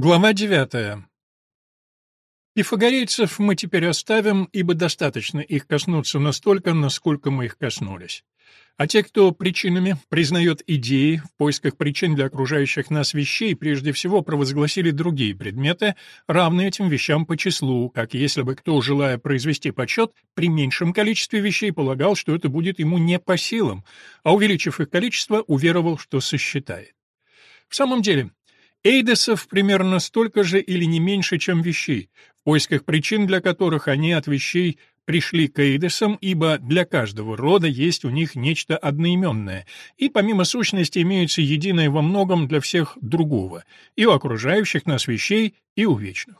Глава девятая. Пифагорейцев мы теперь оставим, ибо достаточно их коснуться настолько, насколько мы их коснулись. А те, кто причинами признает идеи в поисках причин для окружающих нас вещей, прежде всего провозгласили другие предметы, равные этим вещам по числу, как если бы кто, желая произвести подсчет, при меньшем количестве вещей полагал, что это будет ему не по силам, а увеличив их количество, уверовал, что сосчитает. В самом деле, Эйдесов примерно столько же или не меньше, чем вещей, в поисках причин для которых они от вещей пришли к эйдесам, ибо для каждого рода есть у них нечто одноименное, и помимо сущности имеется единое во многом для всех другого, и у окружающих нас вещей, и у вечных.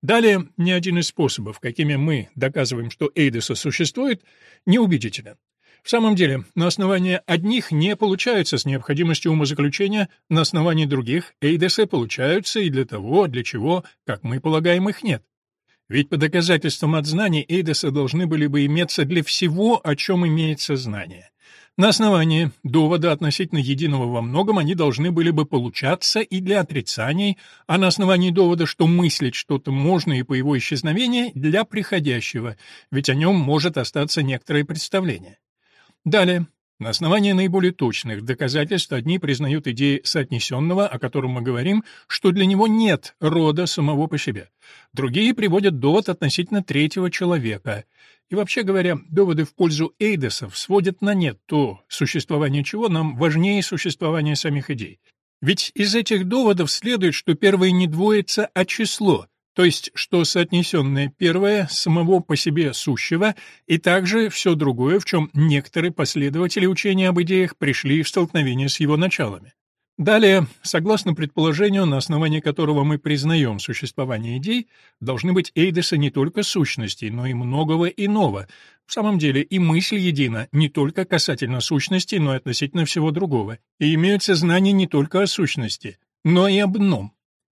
Далее, ни один из способов, какими мы доказываем, что эйдеса существует, не убедителен. В самом деле, на основании одних не получается с необходимостью умозаключения, на основании других эйдесы получаются и для того, для чего, как мы полагаем, их нет. Ведь по доказательствам от знаний эйдесы должны были бы иметься для всего, о чем имеется знание. На основании довода относительно единого во многом они должны были бы получаться и для отрицаний, а на основании довода, что мыслить что-то можно и по его исчезновении, для приходящего, ведь о нем может остаться некоторое представление. Далее. На основании наиболее точных доказательств одни признают идеи соотнесенного, о котором мы говорим, что для него нет рода самого по себе. Другие приводят довод относительно третьего человека. И вообще говоря, доводы в пользу эйдесов сводят на нет то, существование чего нам важнее существования самих идей. Ведь из этих доводов следует, что первое не двоится, а число, то есть что соотнесенное первое самого по себе сущего, и также все другое, в чем некоторые последователи учения об идеях пришли в столкновение с его началами. Далее, согласно предположению, на основании которого мы признаем существование идей, должны быть эйдесы не только сущностей, но и многого иного. В самом деле и мысль едина не только касательно сущности, но и относительно всего другого, и имеются знания не только о сущности, но и об ином.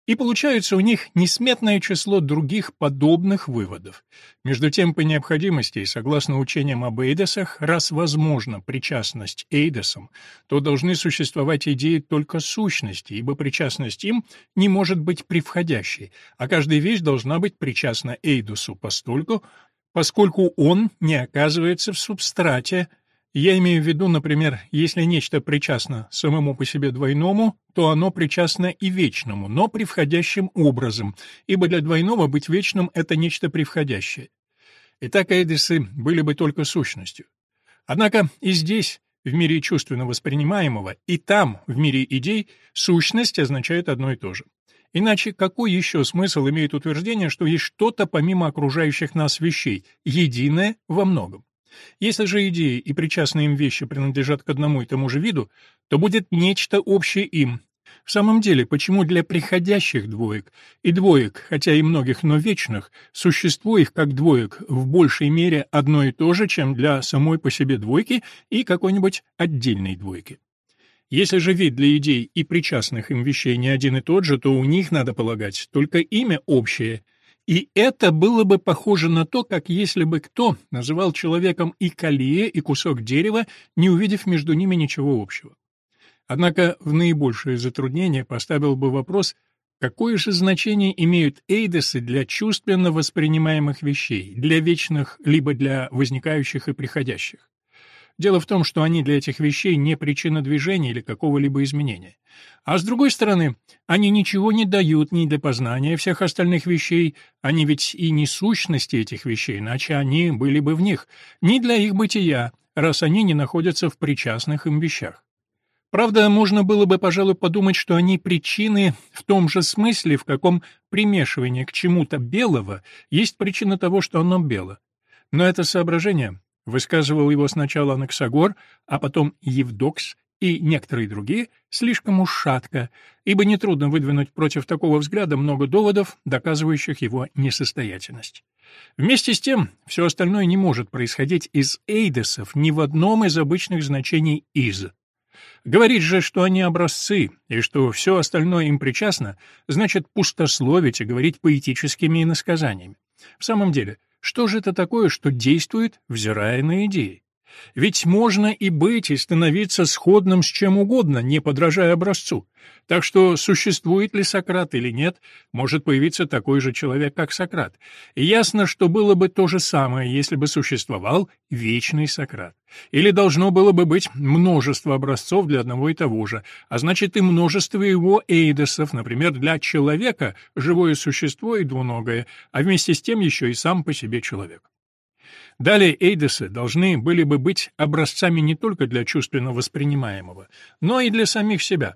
И получается у них несметное число других подобных выводов. Между тем, по необходимости и согласно учениям об Эйдесах, раз возможна причастность Эйдесам, то должны существовать идеи только сущности, ибо причастность им не может быть превходящей, а каждая вещь должна быть причастна Эйдусу постольку, поскольку он не оказывается в субстрате, я имею в виду, например, если нечто причастно самому по себе двойному, то оно причастно и вечному, но превходящим образом, ибо для двойного быть вечным — это нечто превходящее. Итак, эйдесы были бы только сущностью. Однако и здесь, в мире чувственно воспринимаемого, и там, в мире идей, сущность означает одно и то же. Иначе какой еще смысл имеет утверждение, что есть что-то помимо окружающих нас вещей, единое во многом? Если же идеи и причастные им вещи принадлежат к одному и тому же виду, то будет нечто общее им. В самом деле, почему для приходящих двоек и двоек, хотя и многих, но вечных, существо их как двоек в большей мере одно и то же, чем для самой по себе двойки и какой-нибудь отдельной двойки? Если же вид для идей и причастных им вещей не один и тот же, то у них, надо полагать, только имя общее — и это было бы похоже на то, как если бы кто называл человеком и калие, и кусок дерева, не увидев между ними ничего общего. Однако в наибольшее затруднение поставил бы вопрос, какое же значение имеют эйдесы для чувственно воспринимаемых вещей, для вечных, либо для возникающих и приходящих. Дело в том, что они для этих вещей не причина движения или какого-либо изменения. А с другой стороны, они ничего не дают ни для познания всех остальных вещей, они ведь и не сущности этих вещей, иначе они были бы в них, ни для их бытия, раз они не находятся в причастных им вещах. Правда, можно было бы, пожалуй, подумать, что они причины в том же смысле, в каком примешивание к чему-то белого есть причина того, что оно бело. Но это соображение Высказывал его сначала Анаксагор, а потом Евдокс и некоторые другие, слишком уж шатко, ибо нетрудно выдвинуть против такого взгляда много доводов, доказывающих его несостоятельность. Вместе с тем, все остальное не может происходить из эйдесов ни в одном из обычных значений «из». Говорить же, что они образцы, и что все остальное им причастно, значит пустословить и говорить поэтическими иносказаниями. В самом деле, что же это такое, что действует, взирая на идеи? Ведь можно и быть, и становиться сходным с чем угодно, не подражая образцу. Так что существует ли Сократ или нет, может появиться такой же человек, как Сократ. И ясно, что было бы то же самое, если бы существовал вечный Сократ. Или должно было бы быть множество образцов для одного и того же, а значит и множество его эйдосов, например, для человека, живое существо и двуногое, а вместе с тем еще и сам по себе человек. Далее эйдосы должны были бы быть образцами не только для чувственно воспринимаемого, но и для самих себя.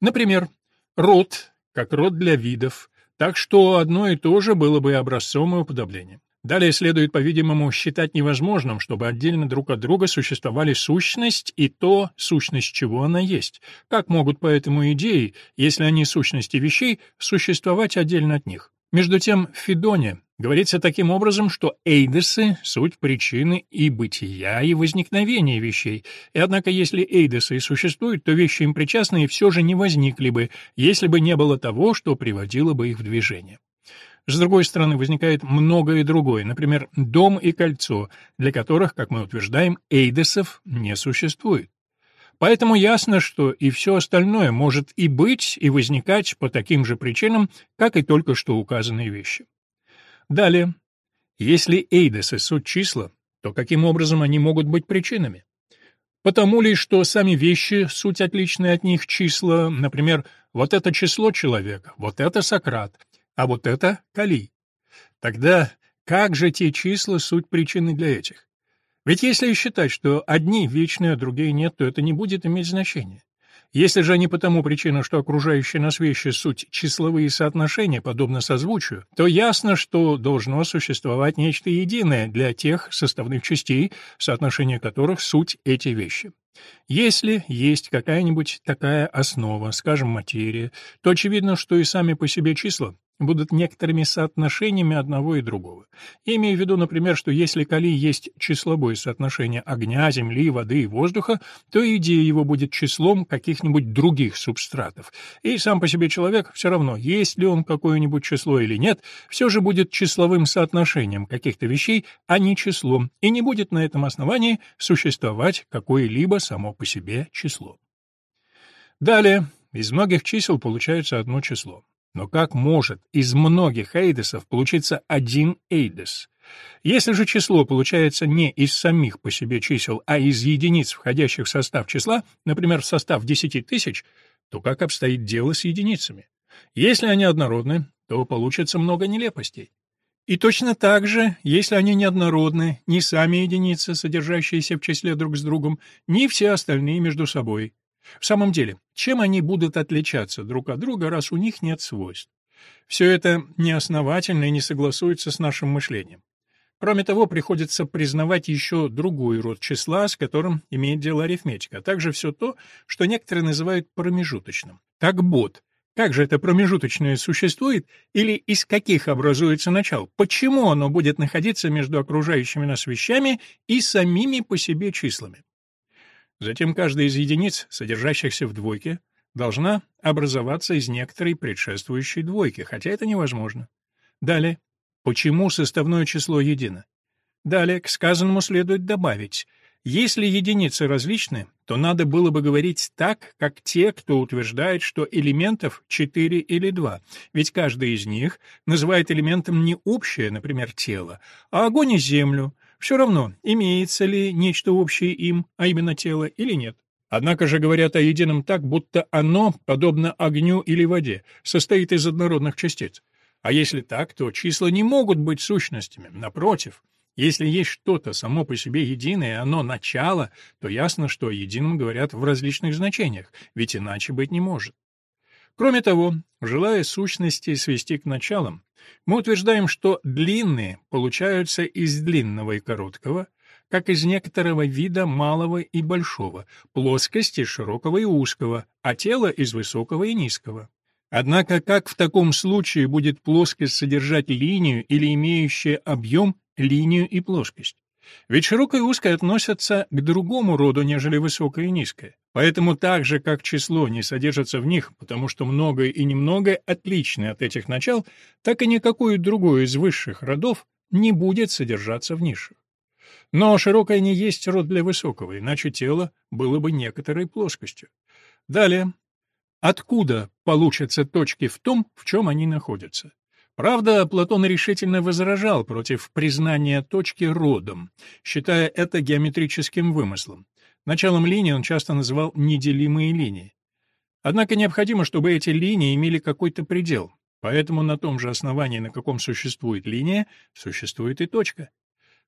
Например, род, как род для видов, так что одно и то же было бы образцом и уподоблением. Далее следует, по-видимому, считать невозможным, чтобы отдельно друг от друга существовали сущность и то, сущность чего она есть. Как могут поэтому идеи, если они сущности вещей, существовать отдельно от них? Между тем, в Федоне говорится таким образом, что эйдесы — суть причины и бытия, и возникновения вещей, и однако если эйдесы и существуют, то вещи им причастные все же не возникли бы, если бы не было того, что приводило бы их в движение. С другой стороны, возникает многое другое, например, дом и кольцо, для которых, как мы утверждаем, эйдесов не существует. Поэтому ясно, что и все остальное может и быть, и возникать по таким же причинам, как и только что указанные вещи. Далее. Если эйдесы — суть числа, то каким образом они могут быть причинами? Потому ли, что сами вещи — суть отличные от них числа, например, вот это число человека, вот это Сократ, а вот это Кали. Тогда как же те числа — суть причины для этих? Ведь если считать, что одни вечные, а другие нет, то это не будет иметь значения. Если же они потому причина, что окружающие нас вещи суть числовые соотношения, подобно созвучию, то ясно, что должно существовать нечто единое для тех составных частей, соотношение которых суть эти вещи. Если есть какая-нибудь такая основа, скажем, материя, то очевидно, что и сами по себе числа будут некоторыми соотношениями одного и другого. Я имею в виду, например, что если кали есть числовое соотношение огня, земли, воды и воздуха, то идея его будет числом каких-нибудь других субстратов. И сам по себе человек все равно, есть ли он какое-нибудь число или нет, все же будет числовым соотношением каких-то вещей, а не числом, и не будет на этом основании существовать какое-либо само по себе число. Далее, из многих чисел получается одно число. Но как может из многих эйдесов получиться один эйдес? Если же число получается не из самих по себе чисел, а из единиц, входящих в состав числа, например, в состав 10 тысяч, то как обстоит дело с единицами? Если они однородны, то получится много нелепостей. И точно так же, если они неоднородны, ни сами единицы, содержащиеся в числе друг с другом, ни все остальные между собой. В самом деле, чем они будут отличаться друг от друга, раз у них нет свойств? Все это неосновательно и не согласуется с нашим мышлением. Кроме того, приходится признавать еще другой род числа, с которым имеет дело арифметика, а также все то, что некоторые называют промежуточным. Так бот. Как же это промежуточное существует или из каких образуется начал? Почему оно будет находиться между окружающими нас вещами и самими по себе числами? Затем каждая из единиц, содержащихся в двойке, должна образоваться из некоторой предшествующей двойки, хотя это невозможно. Далее. Почему составное число едино? Далее к сказанному следует добавить, если единицы различны, то надо было бы говорить так, как те, кто утверждает, что элементов 4 или 2, ведь каждый из них называет элементом не общее, например, тело, а огонь и землю, все равно, имеется ли нечто общее им, а именно тело, или нет. Однако же говорят о едином так, будто оно, подобно огню или воде, состоит из однородных частиц. А если так, то числа не могут быть сущностями. Напротив, если есть что-то само по себе единое, оно начало, то ясно, что о едином говорят в различных значениях, ведь иначе быть не может. Кроме того, желая сущности свести к началам, мы утверждаем, что длинные получаются из длинного и короткого, как из некоторого вида малого и большого, плоскости широкого и узкого, а тело из высокого и низкого. Однако как в таком случае будет плоскость содержать линию или имеющая объем линию и плоскость? Ведь широкое и узкое относятся к другому роду, нежели высокое и низкое. Поэтому так же, как число не содержится в них, потому что многое и немногое отличны от этих начал, так и никакое другое из высших родов не будет содержаться в низших. Но широкое не есть род для высокого, иначе тело было бы некоторой плоскостью. Далее. Откуда получатся точки в том, в чем они находятся? Правда, Платон решительно возражал против признания точки родом, считая это геометрическим вымыслом. Началом линии он часто называл неделимые линии. Однако необходимо, чтобы эти линии имели какой-то предел, поэтому на том же основании, на каком существует линия, существует и точка.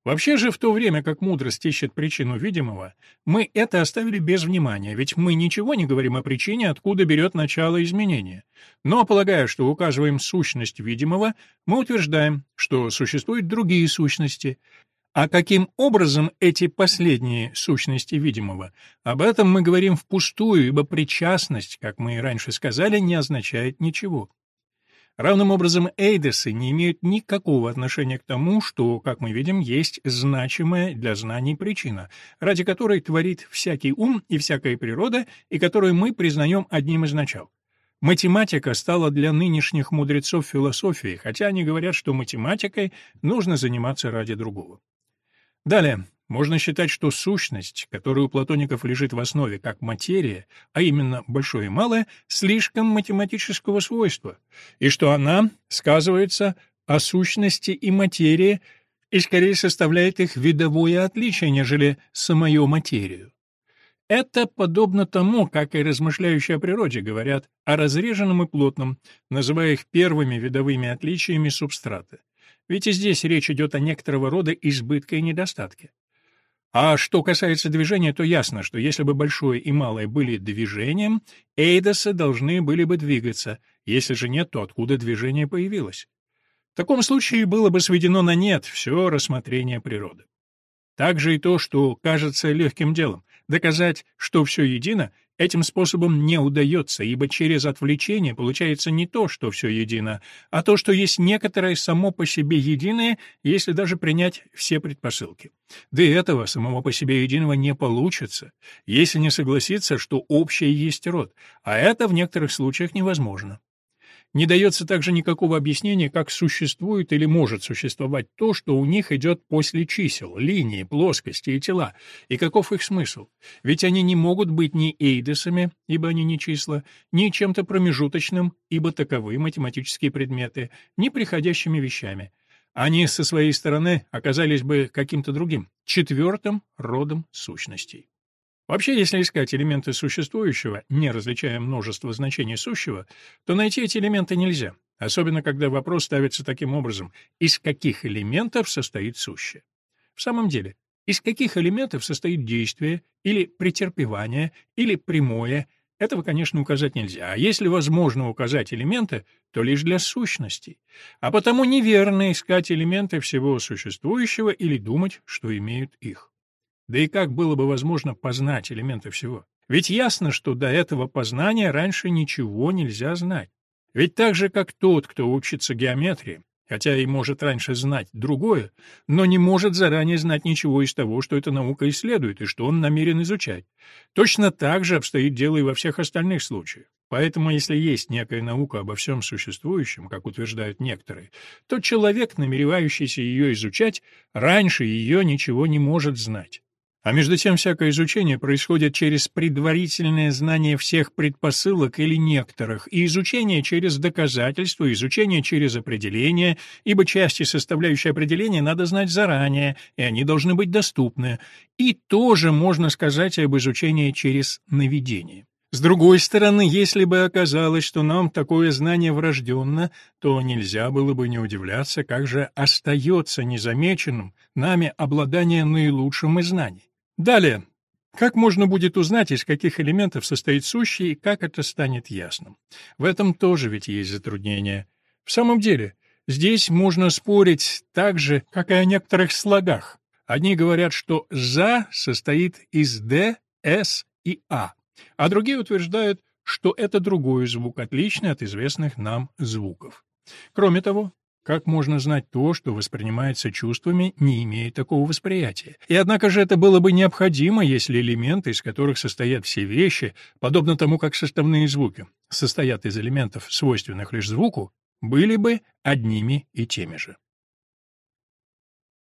Вообще же, в то время как мудрость ищет причину видимого, мы это оставили без внимания, ведь мы ничего не говорим о причине, откуда берет начало изменения. Но, полагая, что указываем сущность видимого, мы утверждаем, что существуют другие сущности. А каким образом эти последние сущности видимого? Об этом мы говорим впустую, ибо причастность, как мы и раньше сказали, не означает ничего. Равным образом эйдесы не имеют никакого отношения к тому, что, как мы видим, есть значимая для знаний причина, ради которой творит всякий ум и всякая природа, и которую мы признаем одним из начал. Математика стала для нынешних мудрецов философией, хотя они говорят, что математикой нужно заниматься ради другого. Далее. Можно считать, что сущность, которая у платоников лежит в основе как материя, а именно большое и малое, слишком математического свойства, и что она сказывается о сущности и материи и скорее составляет их видовое отличие, нежели самую материю. Это подобно тому, как и размышляющие о природе говорят о разреженном и плотном, называя их первыми видовыми отличиями субстрата. Ведь и здесь речь идет о некоторого рода избытке и недостатке. А что касается движения, то ясно, что если бы большое и малое были движением, эйдосы должны были бы двигаться. Если же нет, то откуда движение появилось? В таком случае было бы сведено на нет все рассмотрение природы. Также и то, что кажется легким делом. Доказать, что все едино, этим способом не удается, ибо через отвлечение получается не то, что все едино, а то, что есть некоторое само по себе единое, если даже принять все предпосылки. Да и этого самого по себе единого не получится, если не согласиться, что общее есть род, а это в некоторых случаях невозможно. Не дается также никакого объяснения, как существует или может существовать то, что у них идет после чисел, линии, плоскости и тела, и каков их смысл. Ведь они не могут быть ни эйдесами, ибо они не числа, ни чем-то промежуточным, ибо таковы математические предметы, ни приходящими вещами. Они со своей стороны оказались бы каким-то другим, четвертым родом сущностей. Вообще, если искать элементы существующего, не различая множество значений сущего, то найти эти элементы нельзя, особенно когда вопрос ставится таким образом, из каких элементов состоит сущее. В самом деле, из каких элементов состоит действие, или претерпевание, или прямое, этого, конечно, указать нельзя, а если возможно указать элементы, то лишь для сущностей. А потому неверно искать элементы всего существующего или думать, что имеют их. Да и как было бы возможно познать элементы всего? Ведь ясно, что до этого познания раньше ничего нельзя знать. Ведь так же, как тот, кто учится геометрии, хотя и может раньше знать другое, но не может заранее знать ничего из того, что эта наука исследует и что он намерен изучать. Точно так же обстоит дело и во всех остальных случаях. Поэтому, если есть некая наука обо всем существующем, как утверждают некоторые, то человек, намеревающийся ее изучать, раньше ее ничего не может знать. А между тем всякое изучение происходит через предварительное знание всех предпосылок или некоторых, и изучение через доказательства, изучение через определение, ибо части, составляющие определение, надо знать заранее, и они должны быть доступны. И тоже можно сказать об изучении через наведение. С другой стороны, если бы оказалось, что нам такое знание врожденно, то нельзя было бы не удивляться, как же остается незамеченным нами обладание наилучшим из знаний. Далее. Как можно будет узнать, из каких элементов состоит сущий, и как это станет ясным? В этом тоже ведь есть затруднение. В самом деле, здесь можно спорить так же, как и о некоторых слогах. Одни говорят, что «за» состоит из «д», «с» и «а», а другие утверждают, что это другой звук, отличный от известных нам звуков. Кроме того, как можно знать то, что воспринимается чувствами, не имея такого восприятия? И однако же это было бы необходимо, если элементы, из которых состоят все вещи, подобно тому, как составные звуки, состоят из элементов, свойственных лишь звуку, были бы одними и теми же.